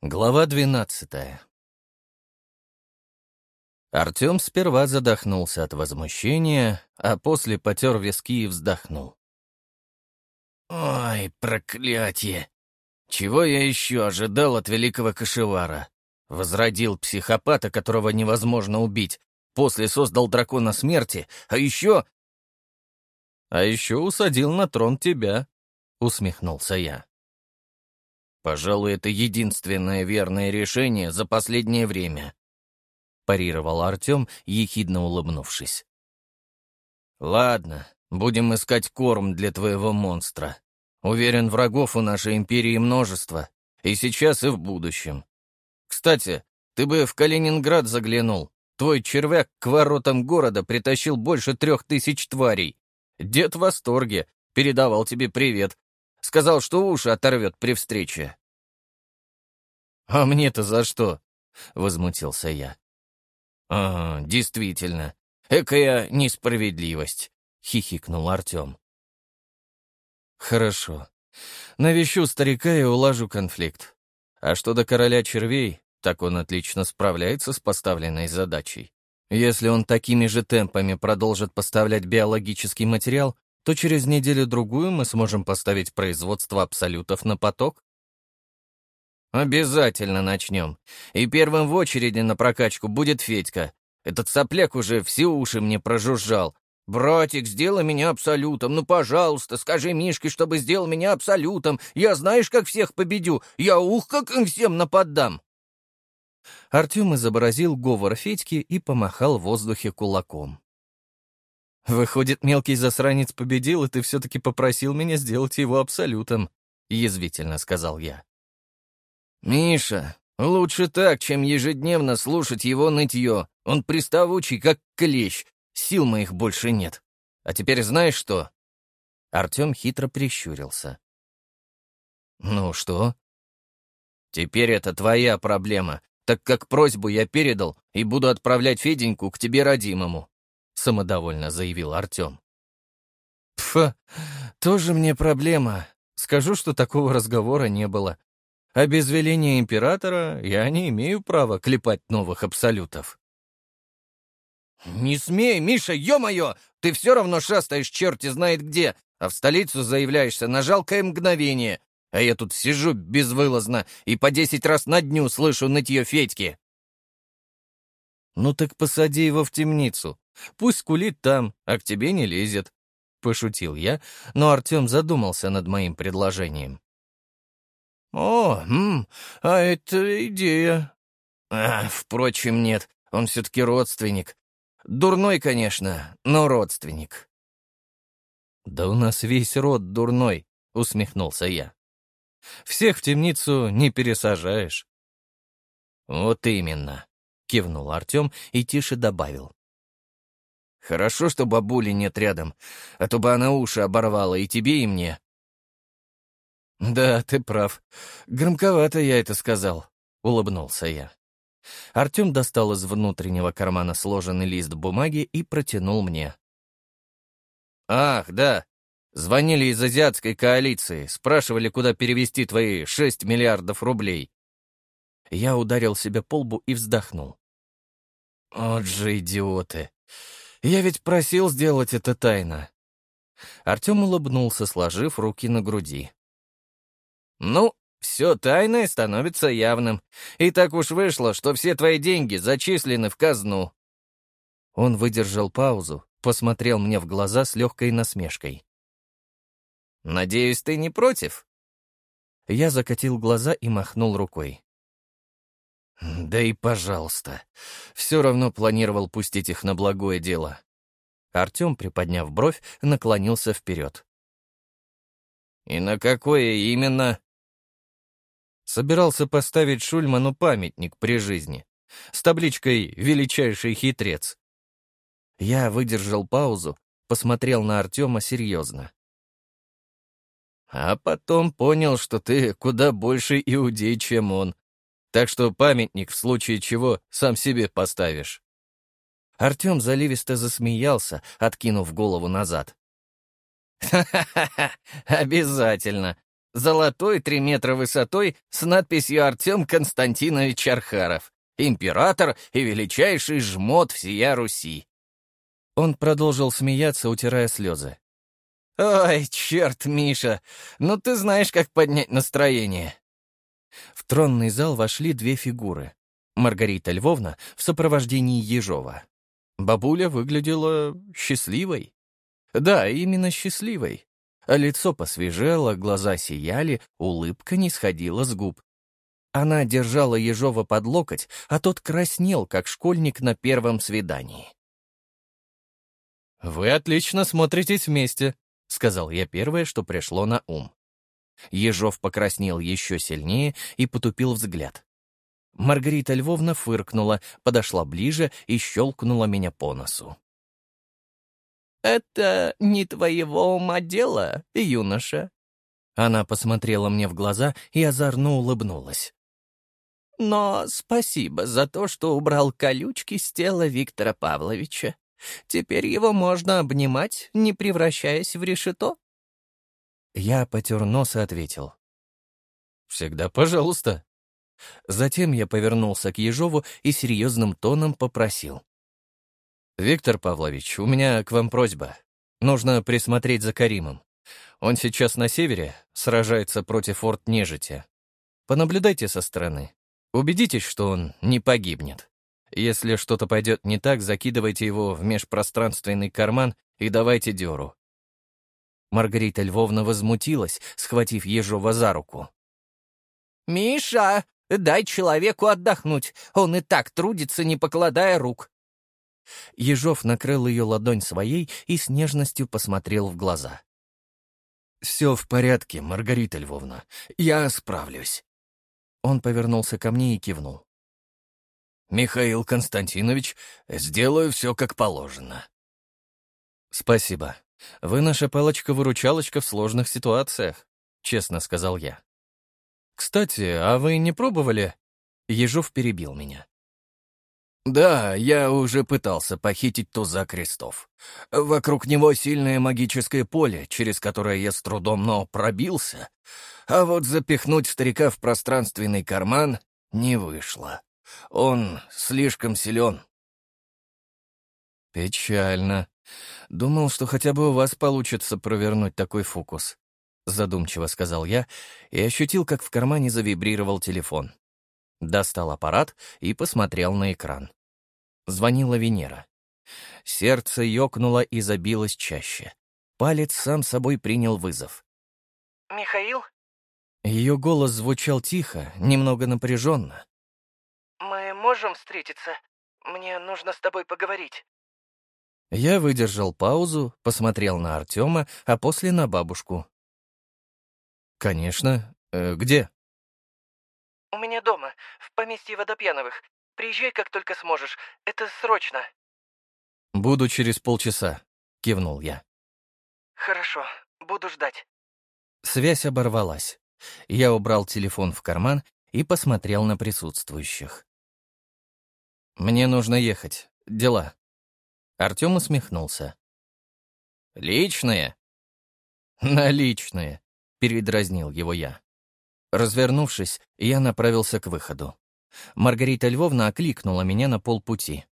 Глава двенадцатая Артем сперва задохнулся от возмущения, а после потер виски и вздохнул. «Ой, проклятие! Чего я еще ожидал от великого кошевара? Возродил психопата, которого невозможно убить, после создал дракона смерти, а еще...» «А еще усадил на трон тебя», — усмехнулся я. Пожалуй, это единственное верное решение за последнее время», — парировал Артем, ехидно улыбнувшись. «Ладно, будем искать корм для твоего монстра. Уверен, врагов у нашей империи множество, и сейчас, и в будущем. Кстати, ты бы в Калининград заглянул. Твой червяк к воротам города притащил больше трех тысяч тварей. Дед в восторге, передавал тебе привет. Сказал, что уши оторвет при встрече. «А мне-то за что?» — возмутился я. «А, действительно, экая несправедливость», — хихикнул Артем. «Хорошо. Навещу старика и улажу конфликт. А что до короля червей, так он отлично справляется с поставленной задачей. Если он такими же темпами продолжит поставлять биологический материал, то через неделю-другую мы сможем поставить производство абсолютов на поток. «Обязательно начнем. И первым в очереди на прокачку будет Федька. Этот сопляк уже все уши мне прожужжал. «Братик, сделай меня абсолютом, ну, пожалуйста, скажи Мишке, чтобы сделал меня абсолютом. Я знаешь, как всех победю. Я ух, как им всем нападам!» Артем изобразил говор Федьки и помахал в воздухе кулаком. «Выходит, мелкий засранец победил, и ты все-таки попросил меня сделать его абсолютом», — язвительно сказал я. «Миша, лучше так, чем ежедневно слушать его нытье. Он приставучий, как клещ. Сил моих больше нет. А теперь знаешь что?» Артем хитро прищурился. «Ну что?» «Теперь это твоя проблема, так как просьбу я передал и буду отправлять Феденьку к тебе родимому», — самодовольно заявил Артем. «Пф, тоже мне проблема. Скажу, что такого разговора не было а без веления императора я не имею права клепать новых абсолютов. «Не смей, Миша, ё-моё! Ты все равно шастаешь черти знает где, а в столицу заявляешься на жалкое мгновение, а я тут сижу безвылазно и по десять раз на дню слышу нытье Федьки». «Ну так посади его в темницу. Пусть кулит там, а к тебе не лезет», — пошутил я, но Артем задумался над моим предложением. «О, м, а это идея». А, впрочем, нет, он все-таки родственник. Дурной, конечно, но родственник. «Да у нас весь род дурной», — усмехнулся я. «Всех в темницу не пересажаешь». «Вот именно», — кивнул Артем и тише добавил. «Хорошо, что бабули нет рядом, а то бы она уши оборвала и тебе, и мне. «Да, ты прав. Громковато я это сказал», — улыбнулся я. Артем достал из внутреннего кармана сложенный лист бумаги и протянул мне. «Ах, да. Звонили из азиатской коалиции, спрашивали, куда перевести твои шесть миллиардов рублей». Я ударил себя по лбу и вздохнул. «Вот же идиоты! Я ведь просил сделать это тайно!» Артем улыбнулся, сложив руки на груди. «Ну, все тайное становится явным. И так уж вышло, что все твои деньги зачислены в казну». Он выдержал паузу, посмотрел мне в глаза с легкой насмешкой. «Надеюсь, ты не против?» Я закатил глаза и махнул рукой. «Да и пожалуйста. Все равно планировал пустить их на благое дело». Артем, приподняв бровь, наклонился вперед. «И на какое именно?» Собирался поставить Шульману памятник при жизни с табличкой «Величайший хитрец». Я выдержал паузу, посмотрел на Артема серьезно. А потом понял, что ты куда больше иудей, чем он. Так что памятник в случае чего сам себе поставишь. Артем заливисто засмеялся, откинув голову назад. «Ха-ха-ха! Обязательно! Золотой, три метра высотой, с надписью «Артем Константинович Архаров. Император и величайший жмот всея Руси». Он продолжил смеяться, утирая слезы. «Ой, черт, Миша, ну ты знаешь, как поднять настроение». В тронный зал вошли две фигуры. Маргарита Львовна в сопровождении Ежова. Бабуля выглядела счастливой. Да, именно счастливой. А лицо посвежело, глаза сияли, улыбка не сходила с губ. Она держала Ежова под локоть, а тот краснел, как школьник на первом свидании. «Вы отлично смотритесь вместе», — сказал я первое, что пришло на ум. Ежов покраснел еще сильнее и потупил взгляд. Маргарита Львовна фыркнула, подошла ближе и щелкнула меня по носу. «Это не твоего ума дело, юноша». Она посмотрела мне в глаза и озорно улыбнулась. «Но спасибо за то, что убрал колючки с тела Виктора Павловича. Теперь его можно обнимать, не превращаясь в решето». Я потер нос и ответил. «Всегда пожалуйста». Затем я повернулся к Ежову и серьезным тоном попросил. «Виктор Павлович, у меня к вам просьба. Нужно присмотреть за Каримом. Он сейчас на севере, сражается против орд нежити. Понаблюдайте со стороны. Убедитесь, что он не погибнет. Если что-то пойдет не так, закидывайте его в межпространственный карман и давайте дёру. Маргарита Львовна возмутилась, схватив Ежова за руку. «Миша, дай человеку отдохнуть. Он и так трудится, не покладая рук». Ежов накрыл ее ладонь своей и с нежностью посмотрел в глаза. «Все в порядке, Маргарита Львовна. Я справлюсь». Он повернулся ко мне и кивнул. «Михаил Константинович, сделаю все как положено». «Спасибо. Вы наша палочка-выручалочка в сложных ситуациях», — честно сказал я. «Кстати, а вы не пробовали?» Ежов перебил меня. «Да, я уже пытался похитить туза крестов. Вокруг него сильное магическое поле, через которое я с трудом, но пробился. А вот запихнуть старика в пространственный карман не вышло. Он слишком силен». «Печально. Думал, что хотя бы у вас получится провернуть такой фокус», — задумчиво сказал я и ощутил, как в кармане завибрировал телефон. Достал аппарат и посмотрел на экран. Звонила Венера. Сердце ёкнуло и забилось чаще. Палец сам собой принял вызов. «Михаил?» Ее голос звучал тихо, немного напряженно. «Мы можем встретиться? Мне нужно с тобой поговорить». Я выдержал паузу, посмотрел на Артема, а после на бабушку. «Конечно. Э, где?» «У меня дома, в поместье Водопьяновых. Приезжай, как только сможешь. Это срочно». «Буду через полчаса», — кивнул я. «Хорошо, буду ждать». Связь оборвалась. Я убрал телефон в карман и посмотрел на присутствующих. «Мне нужно ехать. Дела». Артем усмехнулся. «Личные?» «Наличные», — передразнил его я. Развернувшись, я направился к выходу. Маргарита Львовна окликнула меня на полпути.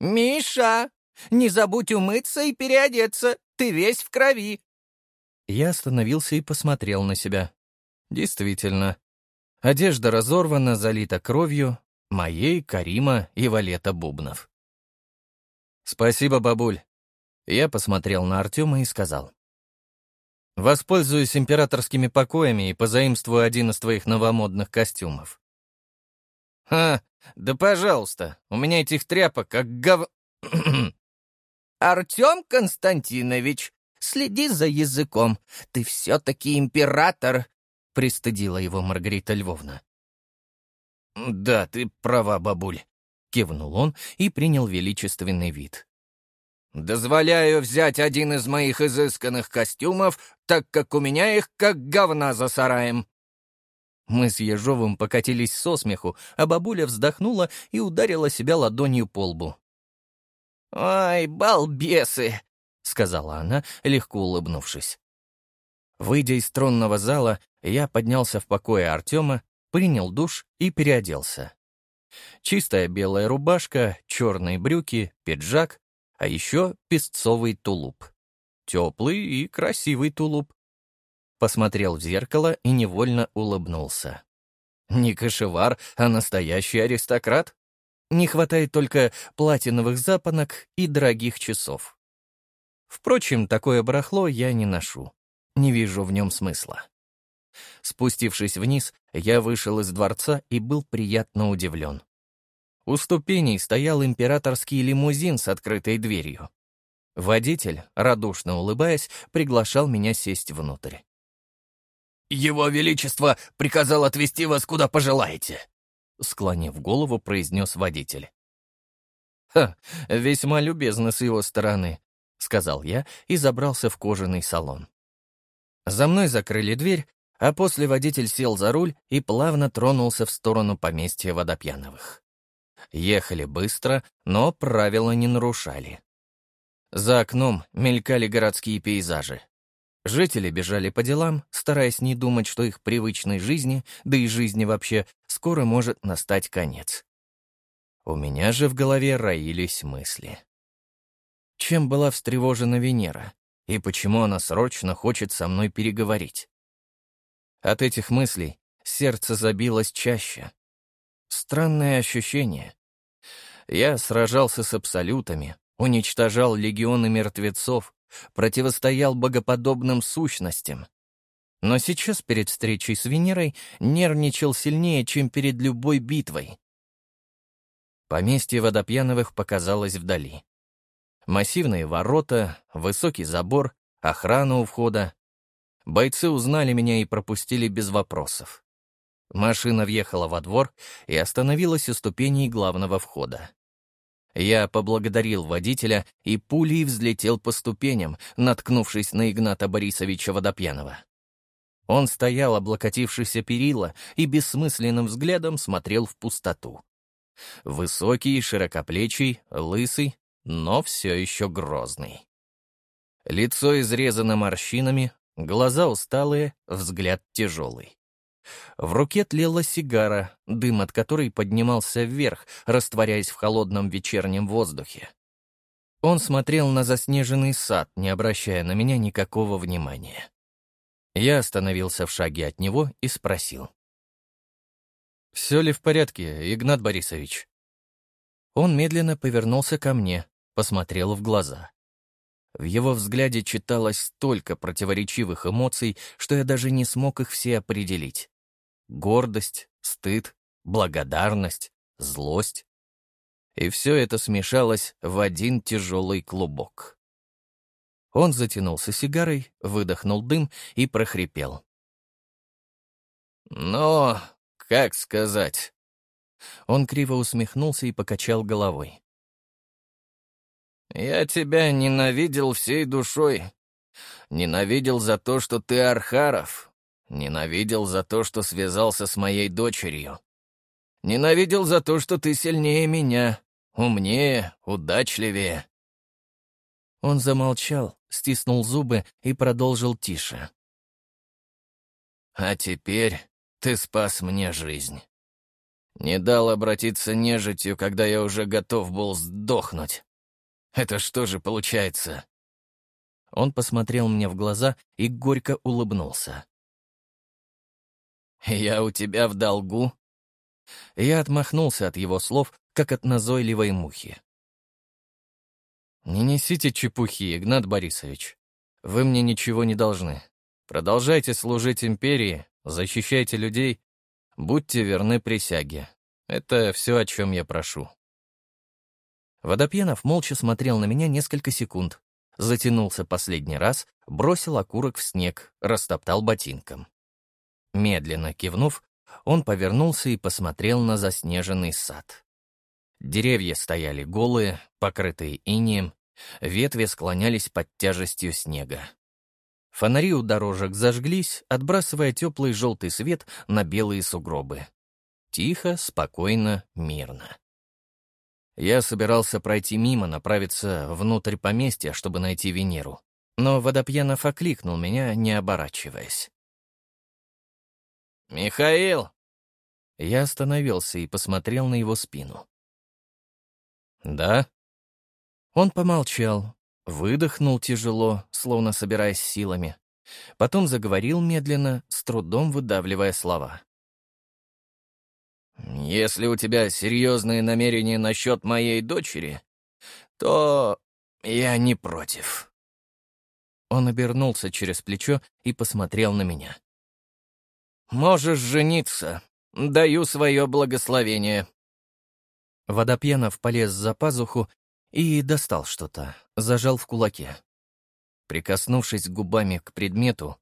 «Миша, не забудь умыться и переодеться, ты весь в крови!» Я остановился и посмотрел на себя. Действительно. Одежда разорвана, залита кровью, моей, Карима и Валета Бубнов. «Спасибо, бабуль». Я посмотрел на Артема и сказал. «Воспользуюсь императорскими покоями и позаимствую один из твоих новомодных костюмов. «Ха, да пожалуйста, у меня этих тряпок как гов...» «Артем Константинович, следи за языком, ты все-таки император», — пристыдила его Маргарита Львовна. «Да, ты права, бабуль», — кивнул он и принял величественный вид. «Дозволяю взять один из моих изысканных костюмов, так как у меня их как говна за сараем». Мы с Ежовым покатились со смеху, а бабуля вздохнула и ударила себя ладонью по лбу. «Ой, балбесы!» — сказала она, легко улыбнувшись. Выйдя из тронного зала, я поднялся в покое Артема, принял душ и переоделся. Чистая белая рубашка, черные брюки, пиджак, а еще песцовый тулуп. Теплый и красивый тулуп. Посмотрел в зеркало и невольно улыбнулся. Не кошевар, а настоящий аристократ. Не хватает только платиновых запонок и дорогих часов. Впрочем, такое барахло я не ношу. Не вижу в нем смысла. Спустившись вниз, я вышел из дворца и был приятно удивлен. У ступеней стоял императорский лимузин с открытой дверью. Водитель, радушно улыбаясь, приглашал меня сесть внутрь. «Его Величество приказал отвезти вас куда пожелаете», — склонив голову, произнес водитель. «Ха, весьма любезно с его стороны», — сказал я и забрался в кожаный салон. За мной закрыли дверь, а после водитель сел за руль и плавно тронулся в сторону поместья Водопьяновых. Ехали быстро, но правила не нарушали. За окном мелькали городские пейзажи. Жители бежали по делам, стараясь не думать, что их привычной жизни, да и жизни вообще, скоро может настать конец. У меня же в голове роились мысли. Чем была встревожена Венера? И почему она срочно хочет со мной переговорить? От этих мыслей сердце забилось чаще. Странное ощущение. Я сражался с абсолютами, уничтожал легионы мертвецов, противостоял богоподобным сущностям. Но сейчас перед встречей с Венерой нервничал сильнее, чем перед любой битвой. Поместье Водопьяновых показалось вдали. Массивные ворота, высокий забор, охрана у входа. Бойцы узнали меня и пропустили без вопросов. Машина въехала во двор и остановилась у ступеней главного входа. Я поблагодарил водителя и пулей взлетел по ступеням, наткнувшись на Игната Борисовича Водопьянова. Он стоял, облокотившийся перила, и бессмысленным взглядом смотрел в пустоту. Высокий, широкоплечий, лысый, но все еще грозный. Лицо изрезано морщинами, глаза усталые, взгляд тяжелый. В руке тлела сигара, дым от которой поднимался вверх, растворяясь в холодном вечернем воздухе. Он смотрел на заснеженный сад, не обращая на меня никакого внимания. Я остановился в шаге от него и спросил. «Все ли в порядке, Игнат Борисович?» Он медленно повернулся ко мне, посмотрел в глаза. В его взгляде читалось столько противоречивых эмоций, что я даже не смог их все определить. Гордость, стыд, благодарность, злость. И все это смешалось в один тяжелый клубок. Он затянулся сигарой, выдохнул дым и прохрипел. «Но, как сказать?» Он криво усмехнулся и покачал головой. Я тебя ненавидел всей душой. Ненавидел за то, что ты Архаров. Ненавидел за то, что связался с моей дочерью. Ненавидел за то, что ты сильнее меня, умнее, удачливее. Он замолчал, стиснул зубы и продолжил тише. «А теперь ты спас мне жизнь. Не дал обратиться нежитью, когда я уже готов был сдохнуть. Это что же получается?» Он посмотрел мне в глаза и горько улыбнулся. «Я у тебя в долгу?» Я отмахнулся от его слов, как от назойливой мухи. «Не несите чепухи, Игнат Борисович. Вы мне ничего не должны. Продолжайте служить империи, защищайте людей, будьте верны присяге. Это все, о чем я прошу». Водопьянов молча смотрел на меня несколько секунд, затянулся последний раз, бросил окурок в снег, растоптал ботинком. Медленно кивнув, он повернулся и посмотрел на заснеженный сад. Деревья стояли голые, покрытые инеем, ветви склонялись под тяжестью снега. Фонари у дорожек зажглись, отбрасывая теплый желтый свет на белые сугробы. Тихо, спокойно, мирно. Я собирался пройти мимо, направиться внутрь поместья, чтобы найти Венеру. но Водопьянов окликнул меня, не оборачиваясь. «Михаил!» Я остановился и посмотрел на его спину. «Да?» Он помолчал, выдохнул тяжело, словно собираясь силами. Потом заговорил медленно, с трудом выдавливая слова. «Если у тебя серьезные намерения насчет моей дочери, то я не против». Он обернулся через плечо и посмотрел на меня. «Можешь жениться. Даю свое благословение». Водопьянов полез за пазуху и достал что-то, зажал в кулаке. Прикоснувшись губами к предмету,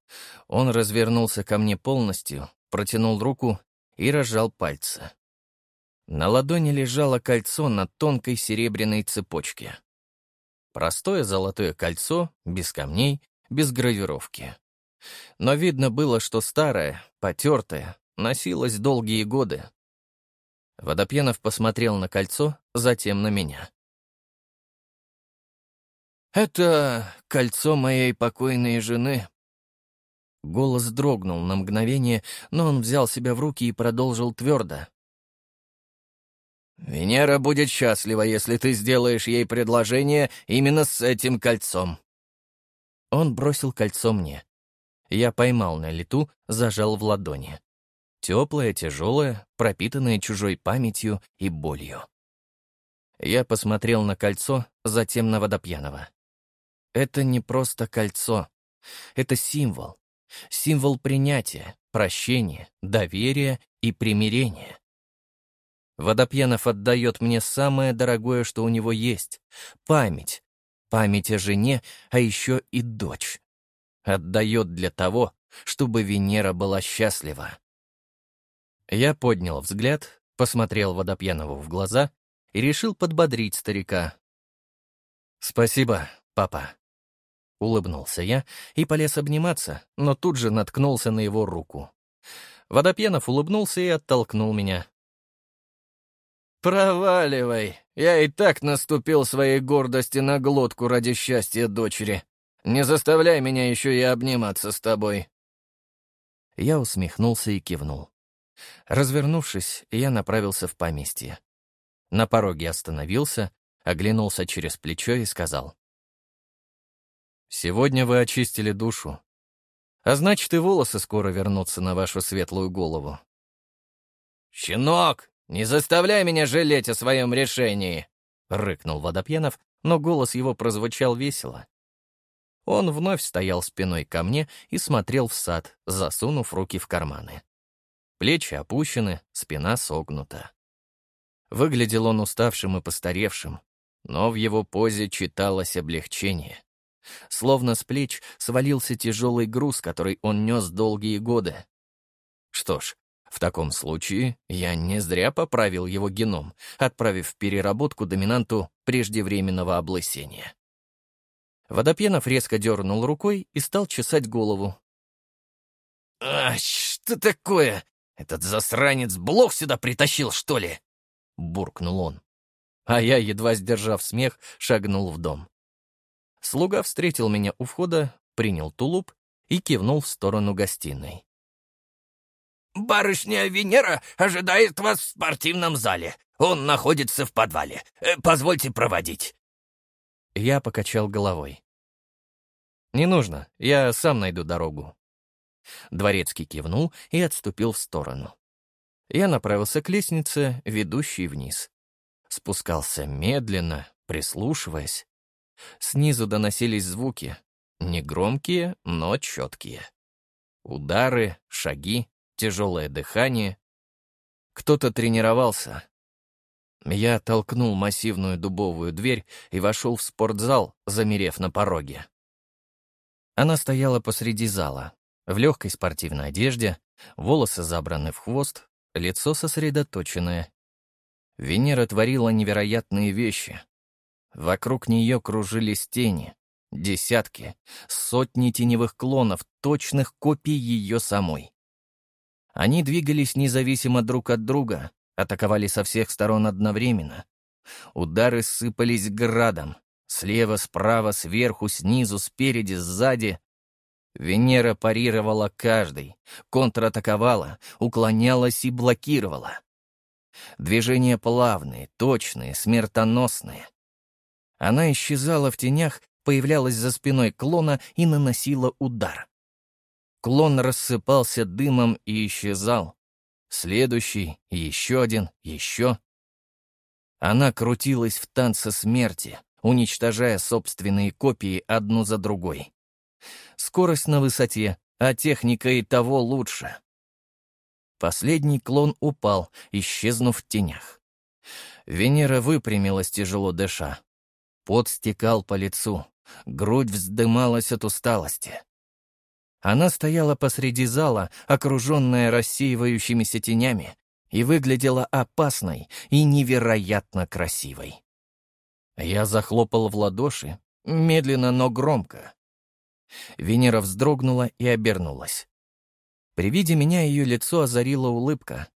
он развернулся ко мне полностью, протянул руку и разжал пальцы. На ладони лежало кольцо на тонкой серебряной цепочке. Простое золотое кольцо, без камней, без гравировки. Но видно было, что старое, потертое, носилось долгие годы. Водопьянов посмотрел на кольцо, затем на меня. «Это кольцо моей покойной жены». Голос дрогнул на мгновение, но он взял себя в руки и продолжил твердо. «Венера будет счастлива, если ты сделаешь ей предложение именно с этим кольцом». Он бросил кольцо мне. Я поймал на лету, зажал в ладони. Теплое, тяжелое, пропитанное чужой памятью и болью. Я посмотрел на кольцо, затем на Водопьянова. Это не просто кольцо. Это символ. Символ принятия, прощения, доверия и примирения. Водопьянов отдает мне самое дорогое, что у него есть — память. Память о жене, а еще и дочь. Отдает для того, чтобы Венера была счастлива. Я поднял взгляд, посмотрел Водопьянову в глаза и решил подбодрить старика. «Спасибо, папа». Улыбнулся я и полез обниматься, но тут же наткнулся на его руку. Водопьянов улыбнулся и оттолкнул меня. «Проваливай! Я и так наступил своей гордости на глотку ради счастья дочери. Не заставляй меня еще и обниматься с тобой». Я усмехнулся и кивнул. Развернувшись, я направился в поместье. На пороге остановился, оглянулся через плечо и сказал. Сегодня вы очистили душу. А значит, и волосы скоро вернутся на вашу светлую голову. «Щенок, не заставляй меня жалеть о своем решении!» — рыкнул Водопьянов, но голос его прозвучал весело. Он вновь стоял спиной ко мне и смотрел в сад, засунув руки в карманы. Плечи опущены, спина согнута. Выглядел он уставшим и постаревшим, но в его позе читалось облегчение. Словно с плеч свалился тяжелый груз, который он нес долгие годы. Что ж, в таком случае я не зря поправил его геном, отправив в переработку доминанту преждевременного облысения. Водопьянов резко дернул рукой и стал чесать голову. «А, что такое? Этот засранец блох сюда притащил, что ли?» — буркнул он. А я, едва сдержав смех, шагнул в дом. Слуга встретил меня у входа, принял тулуп и кивнул в сторону гостиной. «Барышня Венера ожидает вас в спортивном зале. Он находится в подвале. Э, позвольте проводить». Я покачал головой. «Не нужно, я сам найду дорогу». Дворецкий кивнул и отступил в сторону. Я направился к лестнице, ведущей вниз. Спускался медленно, прислушиваясь. Снизу доносились звуки, негромкие, но четкие. Удары, шаги, тяжелое дыхание. Кто-то тренировался. Я толкнул массивную дубовую дверь и вошел в спортзал, замерев на пороге. Она стояла посреди зала, в легкой спортивной одежде, волосы забраны в хвост, лицо сосредоточенное. Венера творила невероятные вещи. Вокруг нее кружились тени, десятки, сотни теневых клонов, точных копий ее самой. Они двигались независимо друг от друга, атаковали со всех сторон одновременно. Удары сыпались градом, Слева, справа, сверху, снизу, спереди, сзади. Венера парировала каждый, контратаковала, уклонялась и блокировала. Движения плавные, точные, смертоносные. Она исчезала в тенях, появлялась за спиной клона и наносила удар. Клон рассыпался дымом и исчезал. Следующий, еще один, еще. Она крутилась в танце смерти, уничтожая собственные копии одну за другой. Скорость на высоте, а техника и того лучше. Последний клон упал, исчезнув в тенях. Венера выпрямилась, тяжело дыша. Пот стекал по лицу, грудь вздымалась от усталости. Она стояла посреди зала, окруженная рассеивающимися тенями, и выглядела опасной и невероятно красивой. Я захлопал в ладоши, медленно, но громко. Венера вздрогнула и обернулась. При виде меня ее лицо озарила улыбка.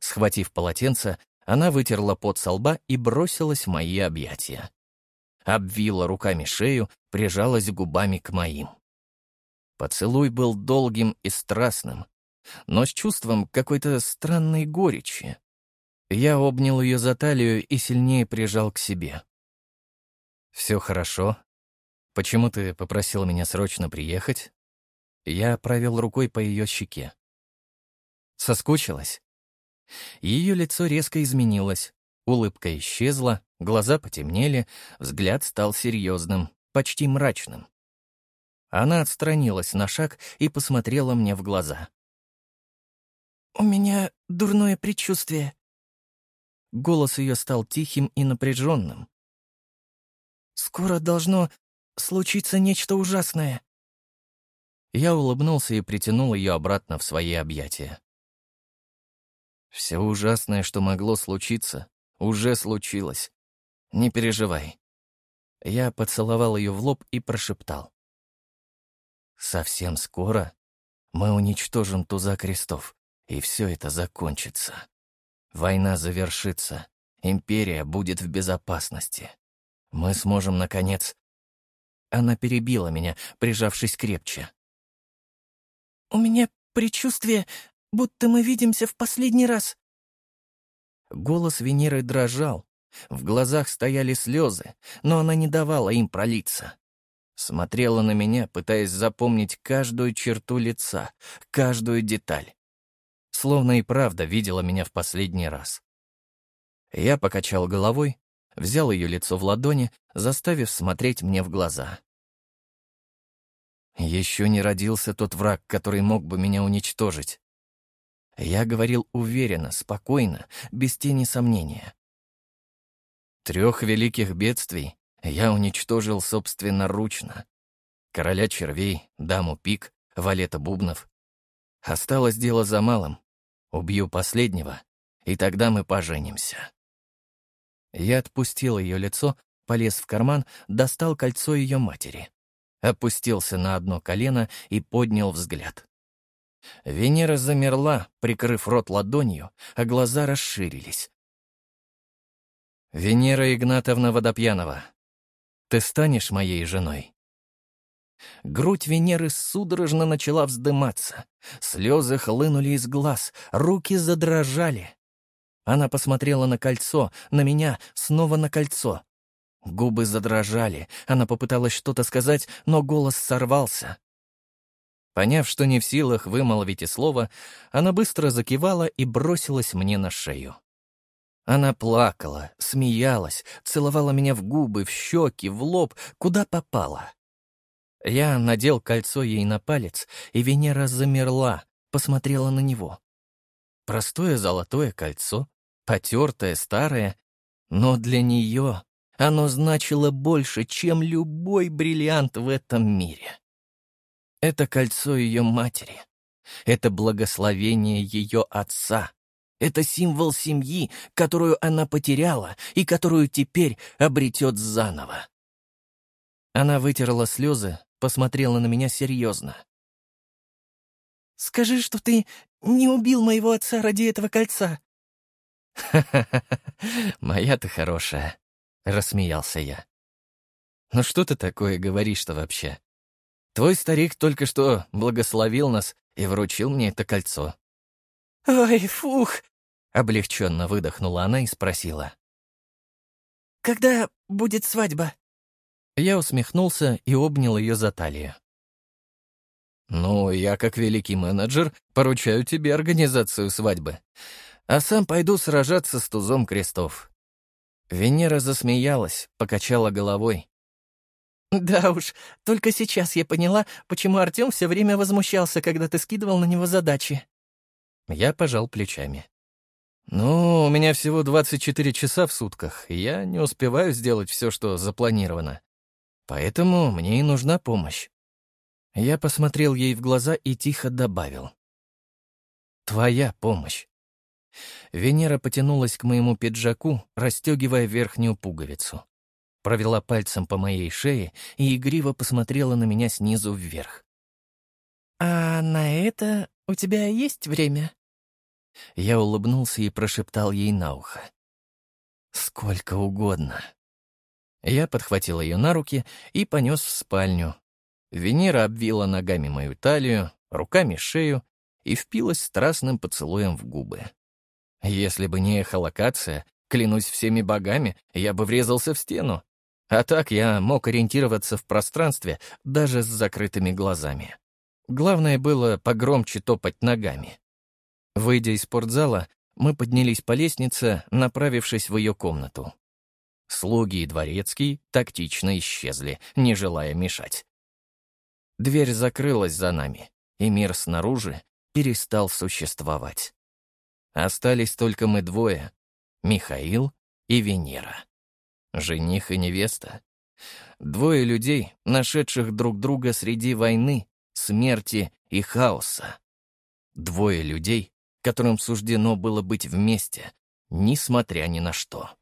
Схватив полотенце, она вытерла пот со лба и бросилась в мои объятия. Обвила руками шею, прижалась губами к моим. Поцелуй был долгим и страстным, но с чувством какой-то странной горечи. Я обнял ее за талию и сильнее прижал к себе. «Все хорошо. Почему ты попросил меня срочно приехать?» Я провел рукой по ее щеке. Соскучилась? Ее лицо резко изменилось. Улыбка исчезла, глаза потемнели, взгляд стал серьезным, почти мрачным. Она отстранилась на шаг и посмотрела мне в глаза. «У меня дурное предчувствие». Голос ее стал тихим и напряженным. «Скоро должно случиться нечто ужасное». Я улыбнулся и притянул ее обратно в свои объятия. Все ужасное, что могло случиться, уже случилось. Не переживай. Я поцеловал ее в лоб и прошептал. Совсем скоро мы уничтожим туза крестов, и все это закончится. Война завершится, империя будет в безопасности. Мы сможем, наконец... Она перебила меня, прижавшись крепче. «У меня предчувствие, будто мы видимся в последний раз». Голос Венеры дрожал, в глазах стояли слезы, но она не давала им пролиться. Смотрела на меня, пытаясь запомнить каждую черту лица, каждую деталь. Словно и правда видела меня в последний раз. Я покачал головой, взял ее лицо в ладони, заставив смотреть мне в глаза. Еще не родился тот враг, который мог бы меня уничтожить. Я говорил уверенно, спокойно, без тени сомнения. Трех великих бедствий я уничтожил собственноручно. Короля червей, даму пик, валета бубнов. Осталось дело за малым. Убью последнего, и тогда мы поженимся. Я отпустил ее лицо, полез в карман, достал кольцо ее матери. Опустился на одно колено и поднял взгляд. Венера замерла, прикрыв рот ладонью, а глаза расширились. «Венера Игнатовна Водопьянова, ты станешь моей женой?» Грудь Венеры судорожно начала вздыматься. Слезы хлынули из глаз, руки задрожали. Она посмотрела на кольцо, на меня, снова на кольцо. Губы задрожали, она попыталась что-то сказать, но голос сорвался. Поняв, что не в силах вымолвить и слова, она быстро закивала и бросилась мне на шею. Она плакала, смеялась, целовала меня в губы, в щеки, в лоб, куда попала. Я надел кольцо ей на палец, и Венера замерла, посмотрела на него. Простое золотое кольцо, потертое, старое, но для нее оно значило больше, чем любой бриллиант в этом мире. Это кольцо ее матери, это благословение ее отца, это символ семьи, которую она потеряла и которую теперь обретет заново. Она вытерла слезы, посмотрела на меня серьезно. «Скажи, что ты не убил моего отца ради этого кольца». «Ха-ха-ха, моя ты хорошая», — рассмеялся я. Ну что ты такое говоришь-то вообще? Твой старик только что благословил нас и вручил мне это кольцо». «Ой, фух!» — облегченно выдохнула она и спросила. «Когда будет свадьба?» Я усмехнулся и обнял ее за талию. «Ну, я, как великий менеджер, поручаю тебе организацию свадьбы, а сам пойду сражаться с тузом крестов». Венера засмеялась, покачала головой. «Да уж, только сейчас я поняла, почему Артем все время возмущался, когда ты скидывал на него задачи». Я пожал плечами. «Ну, у меня всего 24 часа в сутках, и я не успеваю сделать все, что запланировано. Поэтому мне и нужна помощь. Я посмотрел ей в глаза и тихо добавил. «Твоя помощь». Венера потянулась к моему пиджаку, расстегивая верхнюю пуговицу. Провела пальцем по моей шее и игриво посмотрела на меня снизу вверх. «А на это у тебя есть время?» Я улыбнулся и прошептал ей на ухо. «Сколько угодно». Я подхватил ее на руки и понес в спальню. Венера обвила ногами мою талию, руками шею и впилась страстным поцелуем в губы. Если бы не эхолокация, клянусь всеми богами, я бы врезался в стену. А так я мог ориентироваться в пространстве даже с закрытыми глазами. Главное было погромче топать ногами. Выйдя из спортзала, мы поднялись по лестнице, направившись в ее комнату. Слуги и дворецкий тактично исчезли, не желая мешать. Дверь закрылась за нами, и мир снаружи перестал существовать. Остались только мы двое — Михаил и Венера. Жених и невеста. Двое людей, нашедших друг друга среди войны, смерти и хаоса. Двое людей, которым суждено было быть вместе, несмотря ни на что.